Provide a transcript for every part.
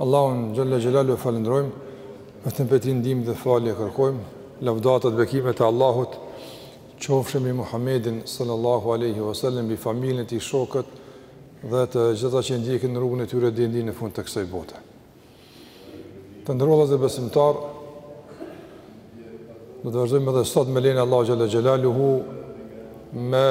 Allahun xhelle xhelaluhu e falënderojmë, vetëm prej Tij ndihmë dhe falje kërkojmë, lavdata dhe bekimet e Allahut qofshin mbi Muhammedin sallallahu alaihi wasallam, mbi familjen e tij, shokët dhe të gjithë ata që ndjekin rrugën e tyre deri në fund të kësaj bote. Të nderuar vëllezër besimtarë, do të vazhdojmë edhe sot me lejen e Allahut xhelle xhelaluhu me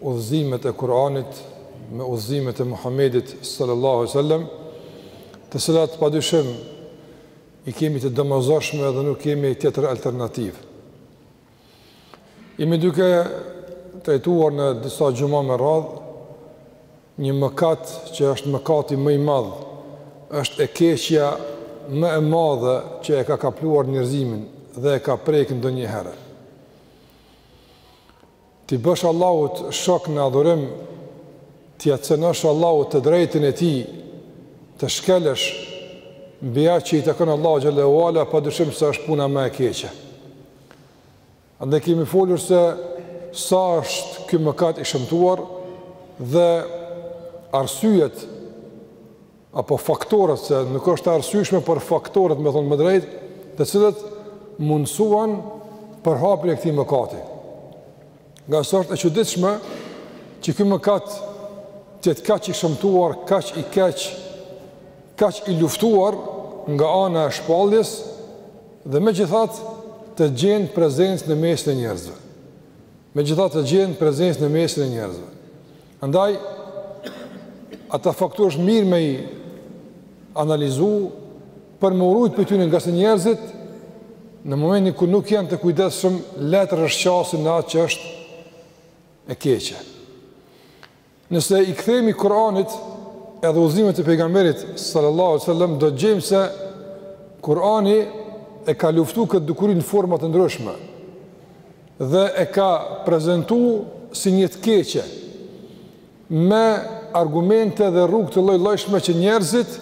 udhëzimet e Kur'anit me udhëzimet e Muhammedit sallallahu alaihi wasallam, të cilat padyshim i kemi të domosdoshme dhe nuk kemi tjetër alternativë. Jemi duke trajtuar në disa xhuma me radhë një mëkat që është mëkati më i madh, është e keqja më e madhe që e ka kapluar njerëzimin dhe e ka prekur ndonjëherë. T'i bësh Allahut shok në adhurim, t'ia cenosh Allahut të drejtën e tij, të shkelësh mbi atë që i takon Allahut xhelle ue ala, padyshim se është puna më e keqe. Andaj kemi folur se sa është ky mëkat i shëmtuar dhe arsyet apo faktorët se nuk është e arsyeshme por faktorët me thonë më drejt, të cilët mundësuan përhapjen e këtij mëkati. Ngase është e çuditshme që ky mëkat të jetë kaq i shëmtuar, kaq i keq, kaq i luftuar nga ana e shpaljes dhe megjithatë gjen prezencë në mesin e njerëzve. Megjithatë gjen prezencë në mesin e njerëzve. Andaj, ata faktorë është mirë me i analizu për me u rujt prej tyne ngase njerëzit në momentin ku nuk janë të kujdeshëm lehtë rrëshqasin në atë që është e keqe. Nëse i kthehemi Kur'anit edhe udhëzimeve të pejgamberit sallallahu alaihi wasallam do të gjejmë se Kur'ani e ka luftu këtë dukuri në forma të ndryshme. dhe e ka prezentu si një të keqe, me argumente dhe rrugë të lloj-llojshme që njerëzit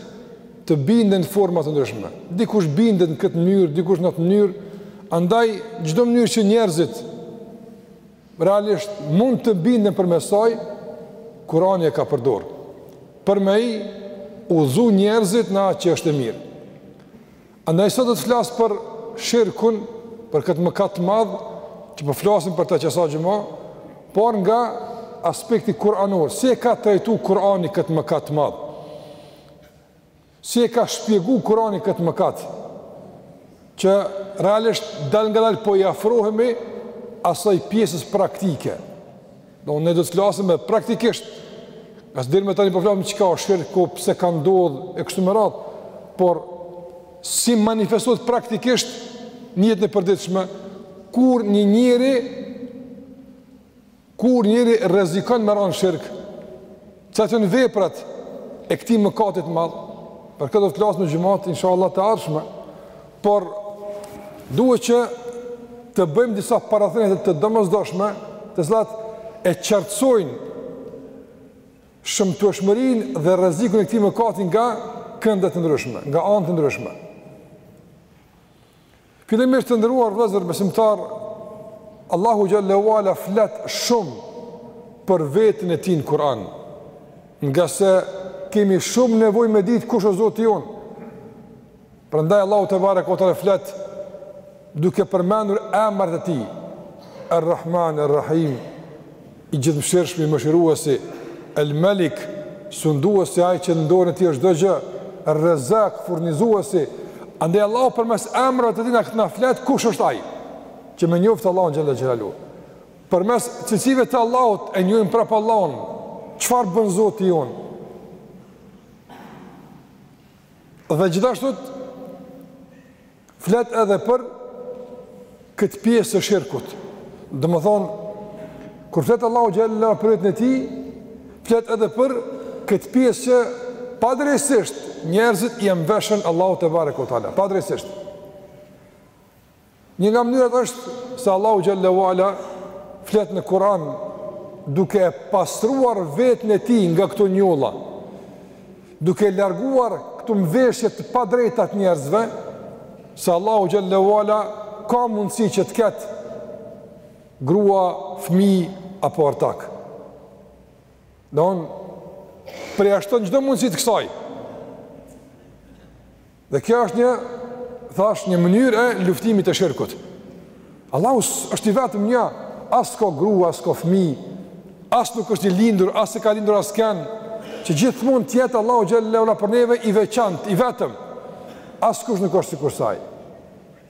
të binden në forma të ndryshme. Dikush bindet në këtë mënyrë, dikush në atë mënyrë, andaj çdo mënyrë që njerëzit realisht mund të binden përmes saj, Kurani e ka përdor. Për me i udhëzu njerëzit në atë që është e mirë. Andaj sot do të flas për shirkun, për këtë mëkat të madh që po flasim për to qe sa xhuma, por nga aspekti kuranor, si e ka trajtu Kurani këtë mëkat të madh? Si e ka shpjegu Kurani këtë mëkat? Që realisht dalngadalë po i afrohemi asaj pjesës praktike. Do ne do të flasim më praktikisht. Se deri më tani po flasim çka është shirk, ku pse ka ndodhur e kështu me radhë, por si manifestohet praktikisht në jetën e përditshme, kur një njeri kur njëri rrezikon me ra në shirk, Çka janë veprat e këtij mëkati të madh? Për këtë do të flasim në xhumat inshallah të ardhshme. Por duhet që të bëjmë disa parathënie të domosdoshme, të cilat e qartësojnë shëmtueshmërinë dhe rrezikun e këtij mëkati nga kënde të ndryshme, nga anë të ndryshme. Fillimisht të nderuar vëllezër besimtarë, Allahu xhel-le ue ala flet shumë për veten e tij në Kur'an, ngase kemi shumë nevojë me ditë kush o Zoti jonë. Prandaj Allahu tebareke ue teala flet duke përmendur emrat e tij, Ar-Rahman, Ar-Rahim, I Gjithëmëshirshmi, Mëshiruesi, El-Malik, Sunduesi, Ai që në dorën e Tij është çdo gjë, Er-Razzaq, Furnizuesi, andaj Allahu përmes emrave të Tij na na flet kush është Ai, që me njoftë Allahun xhalla xhelalu. Përmes cilësive të Allahut e njohim prapë Allahun. Çfarë bën Zoti jonë? Dhe gjithashtu flet edhe për këtë pjesë të shirkut. Domethonë, kur flet Allahu xhel-le ue ala për veten e tij, flet edhe për këtë pjesë që padrejtësisht njerëzit ia mveshin Allahut tebareke ue teala. Padrejtësisht. Një nga mënyrat është se Allahu xhel-le ue ala flet në Kur'an duke e pastruar veten e tij nga këto njolla. Duke larguar këto mveshje të padrejta të njerëzve, se Allahu xhel-le ue ala ka mundësi që të ketë grua, fëmijë apo ortak. Don përjashton çdo mundësi të kësaj. Dhe kjo është një, thash, një mënyrë e luftimit të shirkut. Allahu është i vetëm një, as ka grua, as ka fmi, as nuk është i lindur, as e ka lindur askënd, që gjithmonë të jetë Allahu xhel-le ue ala për neve i veçantë, i vetëm, askush nuk është sikurse ai.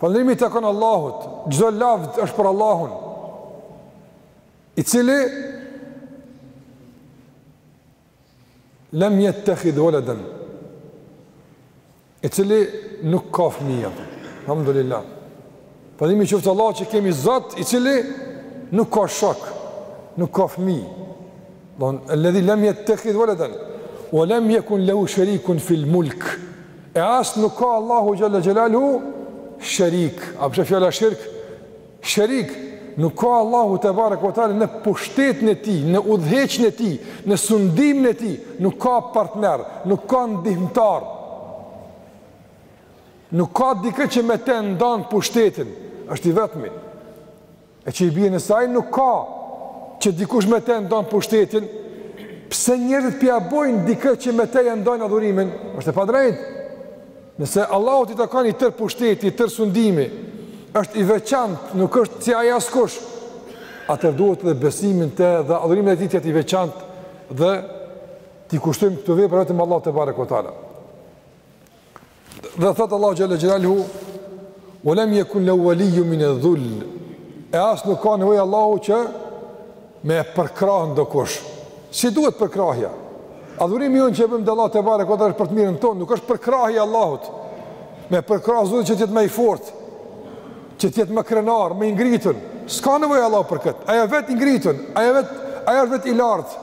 Falënderimi i takon Allahut, çdo lavd është për Allahun, i cili lem jettehidh veleden, i cili nuk ka fëmijë, alhamdulillah. Falënderimi i qoftë Allahut që kemi Zot i cili nuk ka shok, nuk ka fëmijë. Dhe alladhi lam yattakhidh waladan wa lam yakun lahu sharikun fil mulk. E as nuk ka Allahu xhelle xhelaluhu sharik. A po e sheh fjala shirk? Sharik. Nuk ka Allahu tebareke ue teala në pushtetin e tij, në udhëheqjen e tij, në sundimin e tij, nuk ka partner, nuk ka ndihmtar. Nuk ka dikë që me të ndan pushtetin, është i vetmi. E që i bie nëse ai nuk ka që dikush me te e ndan pushtetin, pse njerëzit p'ia bojnë dikë që me te e ndan adhurimin, është e padrejtë. Nëse Allahut i takon i tërë pushteti, i tërë sundimi, është i veçantë, nuk është si ai askush, atëherë duhet dhe besimi n'te dhe adhurimin e tij të jetë i veçantë dhe t'i kushtojmë këto vepra vetëm Allahut tebareke ue teala. Dhe thotë Allahu xhelle xhelaluhu, wa lam yakun lahu waliyyun min adh-dhull, e as nuk ka nevojë Allahu që me e përkrahën dokush. S'i duhet përkrahja? Adhurimi jonë që e bëjmë ndaj Allahut tebareke ue teala është për të mirën tonë, nuk është përkrahja Allahut. Me përkrahë zhudhë që të jetë ma i fortë, që të jetë më krenar, më i ngritën. S'ka nevojë Allahu për këtë. Ai o vetë i ngritën, ai o vetë, ai është vetë i lartë.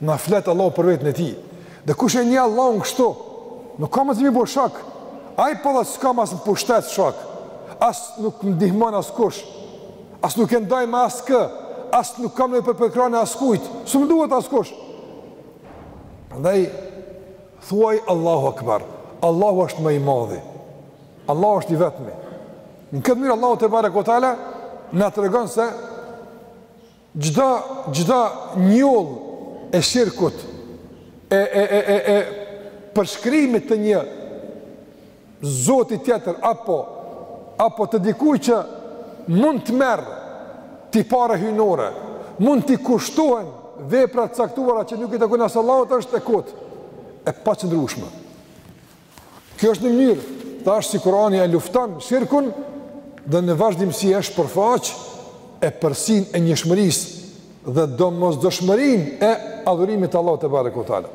Na flet Allahu për veten e tij. Dhe kush e njeh Allahun kështu, nuk ka mundësi m'i bërë shok. Ai po thotë s'kam as n'pushtet shok. As nuk më ndihmon askush. As nuk e ndaj me askë. As nuk kam nevojë për përkrahjen e askujt. S'um duhet askush. Prandaj thuaj Allahu Akbar. Allahu është më i madhi. Allahu është i vetmi. Në këtë mënyrë Allahu tebareke ue teala na tregon se Çdo çdo njollë e shirkut e e e e e përshkrimit të një zoti tjetër apo apo të dikujt që mund të merr tipare hyjnore, mund t'i kushtohen vepra të caktuara që nuk i takojnë pos Allahut është e kotë, e paqëndrueshme. Kjo është një mënyrë, tash si Kurani e lufton shirkun dhe në vazhdimësi e shpërfaq epërsinë e njëshmërisë dhe domosdoshmërinë e adhurimit të Allahut tebareke ue teala.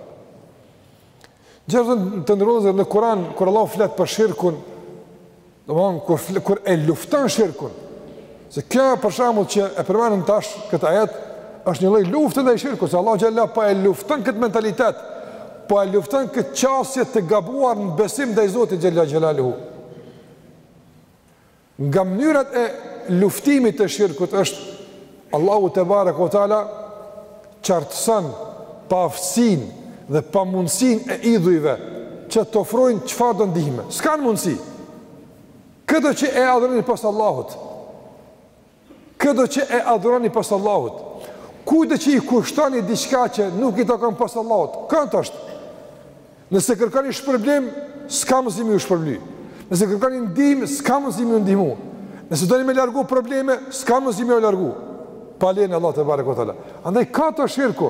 Gjithashtu, të nderuar vëllezër, në Kuran, kur Allahu flet për shirkun, Domethënë, kur, kur e lufton shirkun, se kjo për shambull që e përmendëm tash këtë ajet, është një lloj lufte ndaj shirkut, se Allahu xhelle po e lufton këtë mentalitet, po e lufton këtë qasje të gabuar në besim ndaj Zotit xhelle xhelaluhu. Nga mënyrat e luftimit të shirkut është Allahu tebareke ue teala qartëson paaftësinë dhe pamundësinë e idhujve që të ofrojnë çfarëdo ndihme. S'kanë mundësi. Këdo që e adhuroni pos Allahut, këdo që e adhuroni pos Allahut, kujtdo që i kushtoni diçka që nuk i takon pos Allahut, kot është. Nëse kërkoni shpërblim, s'ka mundësi me ju shpërbly. Nëse kërkoni ndihmë, s'ka mundësi me ju ndihmu. Nëse doni me largu probleme, s'ka mundësi me ju largu. Pa lejen e Allahut tebareke ue teala. Andaj kot shirku,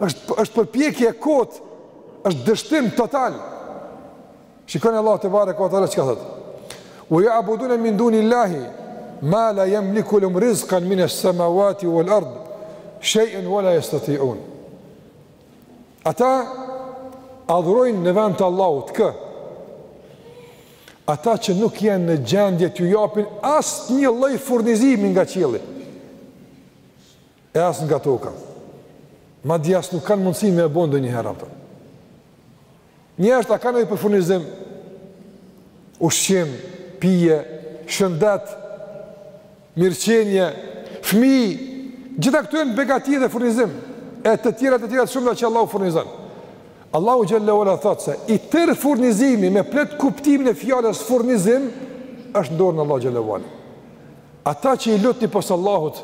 është, është përpjekje e kot, është dështim total. Shikoni Allahu tebareke ue teala çka thotë. Ue ja'budune min dunil-lahi, ma la jemliku lehum rizkan mines-semauati uel erdi, shej'en ue la jestatiun. Ata adhurojnë në vend të Allahut kë? Ata që nuk janë në gjendje t'ju japin asnjë lloj furnizimi nga qielli, e as nga toka, madje as nuk kanë mundësi me e bo ndonjëherë atë. Njerëzit a kanë nevojë për furnizim? Ushqim, pije, shëndet, mirëqenie, fëmijë, gjitha këto janë begati dhe furnizim, e të tjera të tjera të shumta që Allahu furnizon. Allahu xhel-le ue ala thotë se i tërë furnizimi me plot kuptimin e fjalës furnizim është n'dorën e Allahut xhel-le ue ala. Ata që i lutni pos Allahut,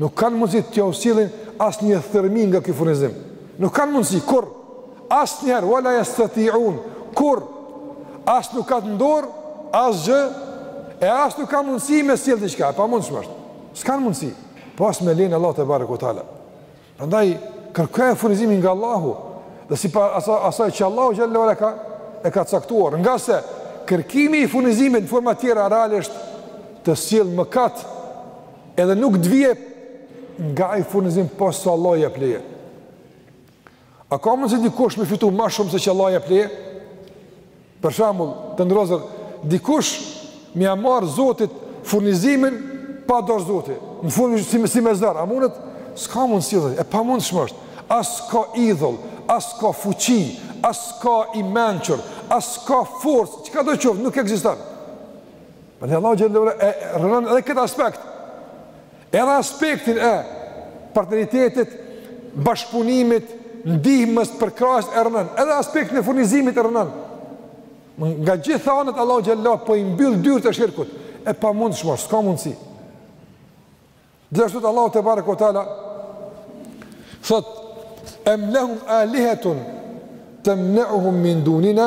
nuk kanë mundësi t'jau sjellin asnjë thërrmi nga ky furnizim. Nuk kanë mundësi, kurrë, asnjëherë, ue la jestatiun, kurrë, as nuk kanë n'dorë asgjë, e as nuk kanë mundësi me sjellë diçka, e pamundshme është. S'kanë mundësi, pos me lejen e Allahut tebareke ue teala. Prandaj kërkoje furnizimin nga Allahu dhe sipas asaj që Allahu xhel-le ue ala ka e ka caktuar. Ngase kërkimi i furnizimit në forma të tjera realisht të sjell mëkat edhe nuk të vjen nga ai furnizim pos ça Allahu jep leje. A ka mundësi dikush me fitu ma shumë se ç'Allahu jep leje? Për shembull, të nderuar, dikush me ia marrë zotit furnizimin pa dashtë zoti. Me fuqi, me zor, a mundet? S'ka mundësi, e pamundshëm është. As ka idhull, as ka fuqi, as ka i mençur, as ka forcë, çka do qoftë, nuk ekziston. Pra Allahu xhel-le e rrënon edhe këtë aspekt. Edhe aspektin e partneritetit, bashkëpunimit, ndihmës, përkrahjes e rrënon, edhe aspektin e furnizimit e rrënon. Nga gjitha anët Allahu xhel-le ue ala po i mbyll dyert e shirkut. E pamundshme, s'ka mundsi. Gjithashtu Allahu tebareke ue teala thot, em lehum alihetun temneuhum min dunina,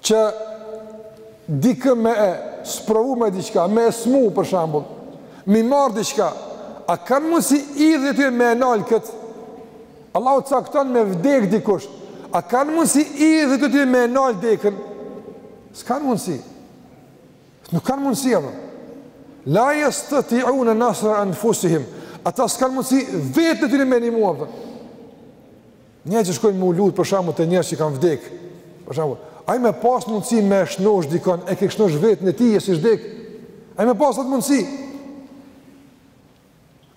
që dikë me e sprovu me diçka, me e smu për shembull, m'i marrë diçka, a kanë mundësi idhujt e tyne me e nal këtë? Allahu cakton me vdek dikush, a kanë mundësi idhujt e tyne me e nal dekën? S'kanë mundësi. Nuk kanë mundësi, apë. La jestatiune nasra anfusihim, ata s'kanë mundësi veten e tyne me e nimu, apë. Njerëz që shkojnë me u lut për shembull te njerëz që kanë vdek. Për shembull, ai me pas mundësi me shnosh dikon, e ke shnosh veten e tij e s'ish vdek. Ai me pas atë mundësi.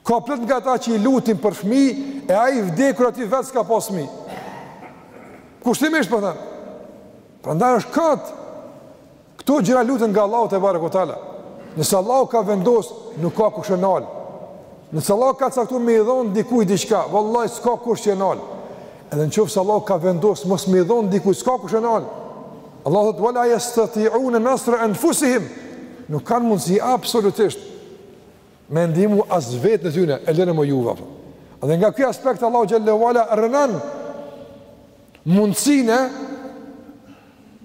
Ka plot nga ata që i lutin për fëmijë e ai i vdekur aty vetë s'ka pas fëmijë. Kushtimisht po them. Prandaj është kot. Këto gjëra luten nga Allahu tebareke ve teala. Nëse Allahu ka vendos, nuk ka kush e nal. Nëse Allahu ka caktuar me i dhon dikujt diçka, vallahi s'ka kush që e nal. Edhe në qoftë se Allahu ka vendos mos me i dhon dikujt, s'ka kush e nal. Allahu thotë wala yastati'un nasra anfusihim. Nuk kanë mundësi absolutisht me ndihmu as veten e tyne, e lene më juve. Edhe nga kjo aspekt, Allahu xhele ve ala rrënan mundësinë e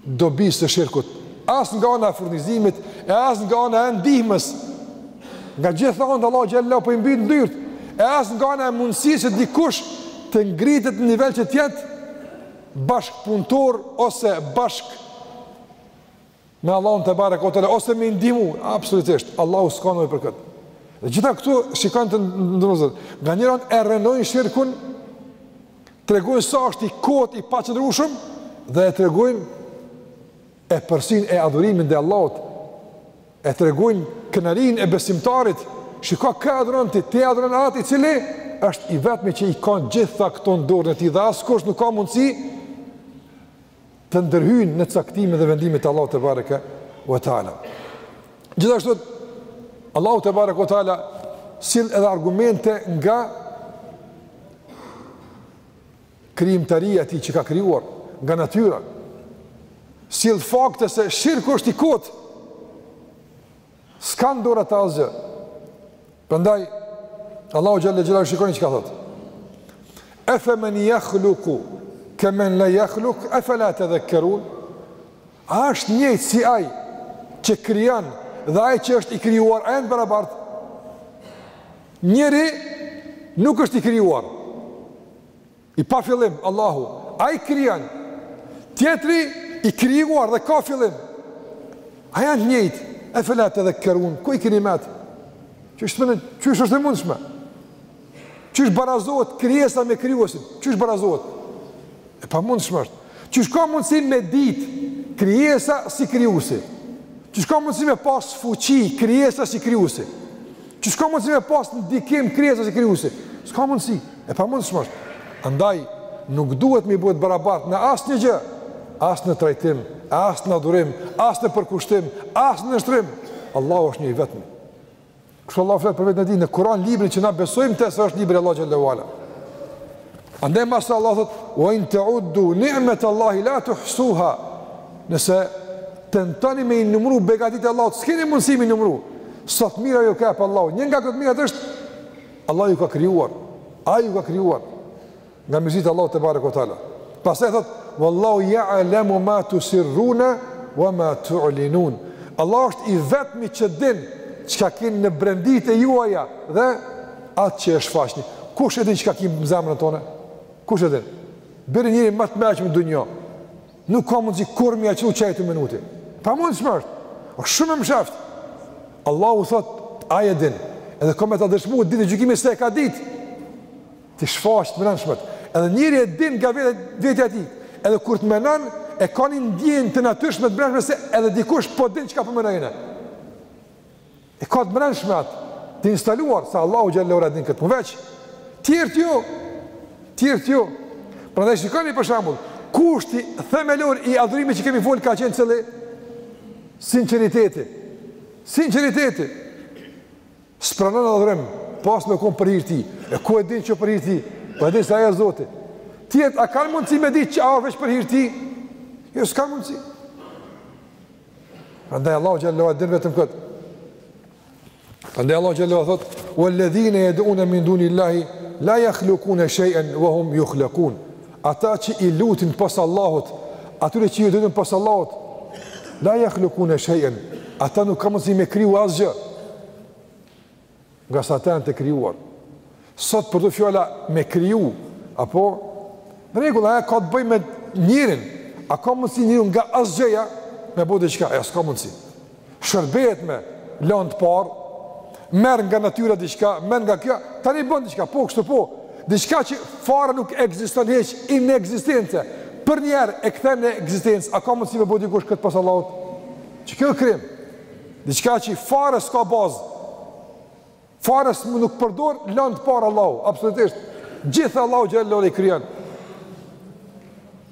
dobisë së shirkut, as nga ana e furnizimit, e as nga ana e ndihmës, nga gjithë anët Allahu xhele ve ala po i mbyll dyrt, e as nga ana e mundësisë që dikush të ngritet në nivel që të jetë bashkëpunëtor ose bashkë me Allahun tebareke ve teala, ose me i ndihmu, absolutisht, Allahu s'ka nevojë për këtë. Dhe gjitha këto shikoni të nderu vllezër, nga njëra anë e rrënojnë shirkun, tregojnë sa është i kotë i paqëndrueshëm dhe e tregojnë epërsinë e adhurimit ndaj Allahut, e tregojnë krenarinë e besimtarit, shiko kë adhuron ti, ti adhuron atë i cili, është i vetmi që i kanë gjitha këto në dorën e tij dhe askush nuk ka mundësi të ndërhyjnë në caktimin dhe vendimin e Allahut tebareke ve teala. Gjithashtu Allahu tebareke ve teala sill edhe argumente nga krijimtaria e tij që ka krijuar, nga natyra. Sill fakte se shirku është i kotë S'kanë në dorë ata asgjë. Prandaj Allahu xhele xhelaluhu shikoni çka thotë. Efe men yakhluqu kemen la yakhluq afala tadhakkarun. A është njëjtë si ai që krijon dhe ai që është i krijuar a janë barabart? Njëri nuk është i krijuar. I pa fillim, Allahu, Ai krijon. Tjetri i krijuar dhe ka fillim. A janë të njëjtë? Efela tedhekkerun, ku i keni mentë? Qysh përnë, qysh është e mundshme? Qysh barazohet krijesa me krijuesin? Qysh barazohet? E pamundshme është. Qysh ka mundësi me ditë krijesa si krijuesi? Qysh ka mundësi me pas fuqi krijesa si krijuesi? Qysh ka mundësi me pas ndikim krijesa si krijuesi? S'ka mundësi, e pamundshme është. Andaj, nuk duhet me i bu të barabartë në asnjë gjë, as në trajtim, as në adhurim, as në përkushtim, as në nënshtrim. Allahu është një i vetmi. Kështu Allah flet për vetën e tij në Kur'an, librin që na besojmë në të se është libri i Allahut xhelle ue ala. Andaj mas tej Allah thot: "Wa in ta'uddu ni'mat Allahi la tuhsuha." Nëse tentoni me i numru begatitë e Allahut, s'keni mundësi me i numru. Sa të mira ju ka ba Allahu. Një nga këto të mirat është Allahu ju ka krijuar. Ai ju ka krijuar. Nga mirësitë e Allahut tebareke ue teala. Pastaj thot, "Wallahu ya'lamu ma tusirruna wa ma tu'linun." Allah është i vetmi që din çka keni në brenditë e juaja dhe atë që e shfaqni. Kush e din çka kemi në zemrën tonë? Kush e din? Bëre njeri më të mençëm në dunjë. Nuk ka mundsi kurrë me ta qëllu u çajtë minuti. Pamundshme asht. O shumë e mshehtë. Allahu thot, ai e din. Edhe ka me ta dëshmu ditën e gjykimit se e ka ditë. T'i shfaq të mbrendshmet. Edhe njeri e din nga vetë vetja e tij. Edhe kur të mendon, e ka një ndjenjë të natyrshme të mbrendshme se edhe dikush po din çka po mendon ai. E ka të mbrendshme atë të instaluar se Allahu xhelle ue ala din këtë punë veç. Tjerët jo. Tjerët jo. Prandaj shikoni për shembull, kushti themelor i adhurimit që kemi fol ka qenë cili sinqeriteti. Sinqeriteti. S'pranon adhurim, pos me kon për hir të tij. E ku e din që për hir të tij? Po e din se ai është Zoti. Tjerët, a kanë mundësi me ditë që a është veç për hir të tij? Jo, s'ka mundësi. Prandaj Allahu xhelle ue ala e din vetëm kët. Prandaj Allahu xhelle ue ala thot: "Walladhina yad'una min dunillahi la yakhluquna shay'an wa hum yukhlaqun." Ata që i lutin pos Allahut, atyre që u luten pos Allahut, la jakhlukune shejen, ata nuk kanë mundësi me kriju asgjë, ngase ata janë të krijuar. Sot përdoret fjala me kriju, a po, në rregull, ajo ka të bëj me njerin, a ka mundësi njeriu nga asgjëja, me bo diçka, a s'ka mundësi. Shërbehet me landë të parë, merr nga natyra diçka, merr nga kjo, tani bën diçka, po kështu po. Diçka që fare nuk ekziston hiç, inekzistencë. Përnjëherë e kthen në ekzistencë, a ka mundësi me bo dikush kët pos Allahut? Qe kjo krijim. Diçka që fare s'ka bazë. Fare s'mund nuk përdor lëndë të parë Allahu, absolutisht. Gjithë Allahu xhele ue ala i krijon.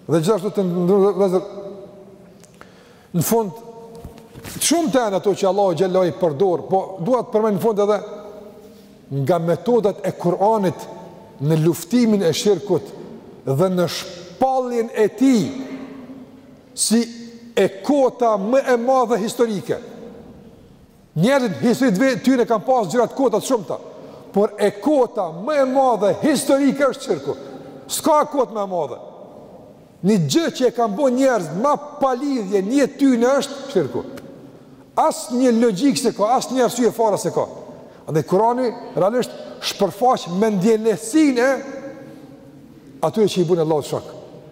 Dhe gjithashtu të nderuar vëllezër, në fund, shumta janë ato që Allahu xhele ue ala i përdor, po duhet përmend në fund edhe nga metodat e Kur'anit në luftimin e shirkut dhe në shpalljen e tij si e kota më e madhe historike. Njerëzit historitë e tyne kanë pasë gjëra t'kota të shumta, por e kota më e madhe historike është shirku. S'ka e kotë më e madhe. Një gjë që e kanë bo njerëzit ma pa lidhje n'jetë tyne është shirku. Asnjë logjikë s'e ka, asnjë arsye fare s'e ka. Andaj Kurani realisht shpërfaq mendjelehtësinë e atyre që i bojnë Allahut shok.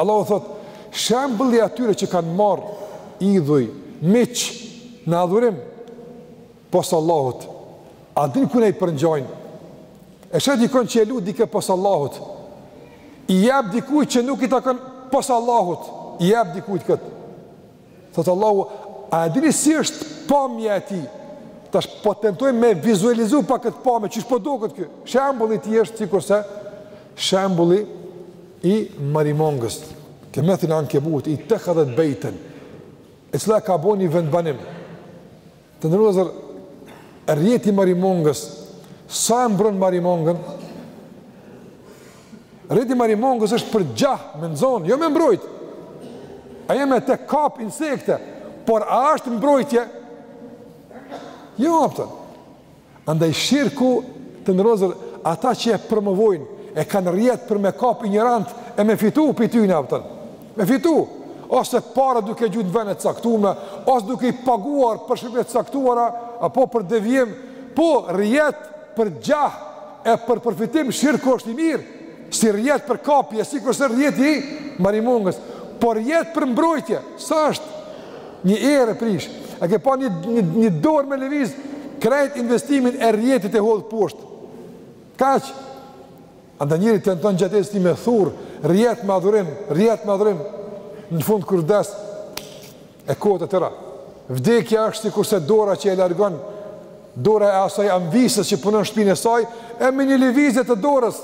Allahu thotë, shembulli i atyre që kanë marrë idhuj, miq në adhurim pos Allahut. A din kujna i përngjajnë? E sheh dikon që e lut dikë pos Allahut. I jep dikujt që nuk i takon pos Allahut. I jep dikujt këtë. Thotë Allahu, a e dini si është pamja e tij? Tash po tentojmë me vizualizu pak këtë pamje, qysh po doket kjo. Shembulli i tij është sikurse shembulli i marimongës. Kemethelil ankebuti ittehadhet bejten, e cila ka bo një vendbanim. Të nderuar vëllezër, rrjeti i marimongës, sa e mbron marimongën? Rrjeti i marimongës është për gjah, me nxon, jo me mbrojt. Ai me të kap insekte, por a është mbrojtje? Jo, a kupton. Andaj shirku të nderuar vëllezër ata që e promovojnë e kanë rrjet për me kap injorantë e me fitu prej tyne, a kupton. Me fitu, ose para duke gjujt në vene t'caktume, ose duke i paguar për shërbime t'caktuara, apo për devijim, po rrjet për gjah e për përfitim shirku është i mirë. Si rrjet për kapje, sikurse rrjeti i marimongës, por rrjet për mbrojtje. Sa është? Një erë e prish. A ke pa një një një dorë me lëviz krejt investimin e rrjetit e hodh poshtë. Kaq. Andaj njeri tenton gjatë jetës tij me thurr, rrjet me adhurim, rrjet me adhurim. Në fund kur vdes, E kotë e tëra. Vdekja është sikurse dora që e largon dora e asaj amvisës që punon në shpinë e saj, e me një lëvizje të dorës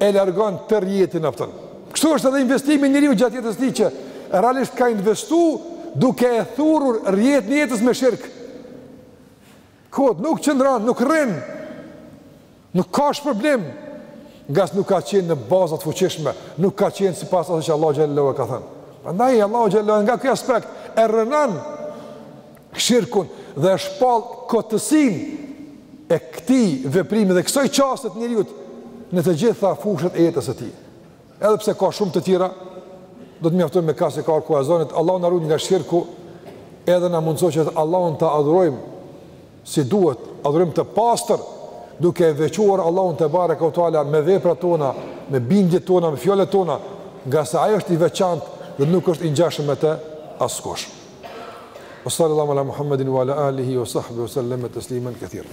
e largon tërë rrjetin, a kupton. Kështu është edhe investimi i njeriu gjatë jetës së tij që realisht ka investu duke e thurur rrjetin e jetës me shirk. Kot, nuk qëndron, nuk rrin. Nuk ka shpërblim. Ngase nuk ka qenë në baza të fuqishme, nuk ka qenë sipas asaj që Allahu xhallahu e ka thënë. Prandaj Allahu xhallahu nga ky aspekt e rrënon shirkun dhe e shpall kotësinë e këtij veprimi dhe kësaj qasjeje të njeriut në të gjitha fushat e jetës së tij. Edhe pse ka shumë të tjera, do të mjaftojmë me kaq se ka koha e ezanit. Allahu na ruajt nga shirku, edhe na mundësoftë që Allahun ta adhurojmë si duhet, adhurim të pastër, duke e veçuar Allahun tebareke ue teala me veprat tona, me bindjet tona, me fjalët tona, ngase ai është i veçantë dhe nuk është i ngjashëm me te askush. Wa sallallahu ala Muhammedin wa ala alihi wa sahbihi wa sallame teslimen kethira.